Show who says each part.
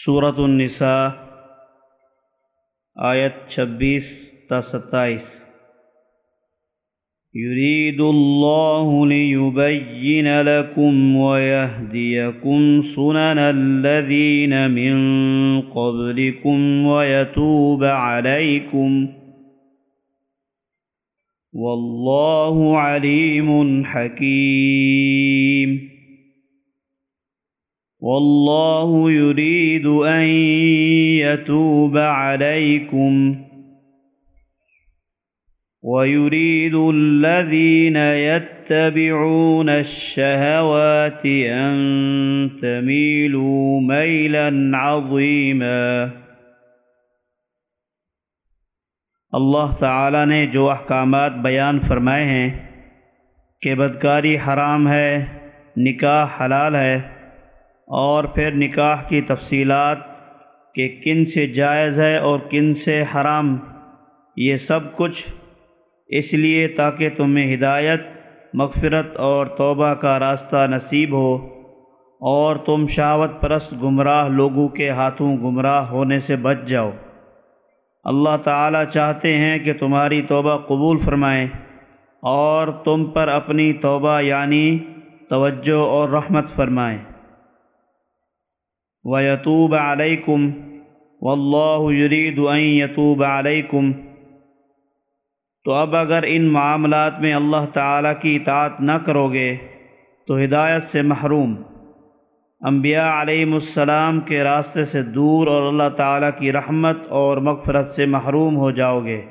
Speaker 1: صورت النساء آیت چھبیس تا ستائیس يريد الله ليبين لكم ويهديكم سنن الذين من قبلكم ويتوب عليكم والله عليم حكيم والله يريد أن أن يتوب عليكم ويريد الذين يتبعون الشهوات تميلوا ميلا عظيما اللہ تعالی نے جو احکامات بیان فرمائے ہیں کہ بدکاری حرام ہے نکاح حلال ہے اور پھر نکاح کی تفصیلات کہ کن سے جائز ہے اور کن سے حرام یہ سب کچھ اس لیے تاکہ تمہیں ہدایت مغفرت اور توبہ کا راستہ نصیب ہو اور تم شاوت پرست گمراہ لوگوں کے ہاتھوں گمراہ ہونے سے بچ جاؤ اللہ تعالیٰ چاہتے ہیں کہ تمہاری توبہ قبول فرمائیں اور تم پر اپنی توبہ یعنی توجہ اور رحمت فرمائیں و یتوب علیکم و اللہ یرید یتوب علیکم تو اب اگر ان معاملات میں اللہ تعالیٰ کی اطاعت نہ کرو گے تو ہدایت سے محروم انبیاء علیہم السلام کے راستے سے دور اور اللہ تعالیٰ کی رحمت اور مغفرت سے محروم ہو جاؤ گے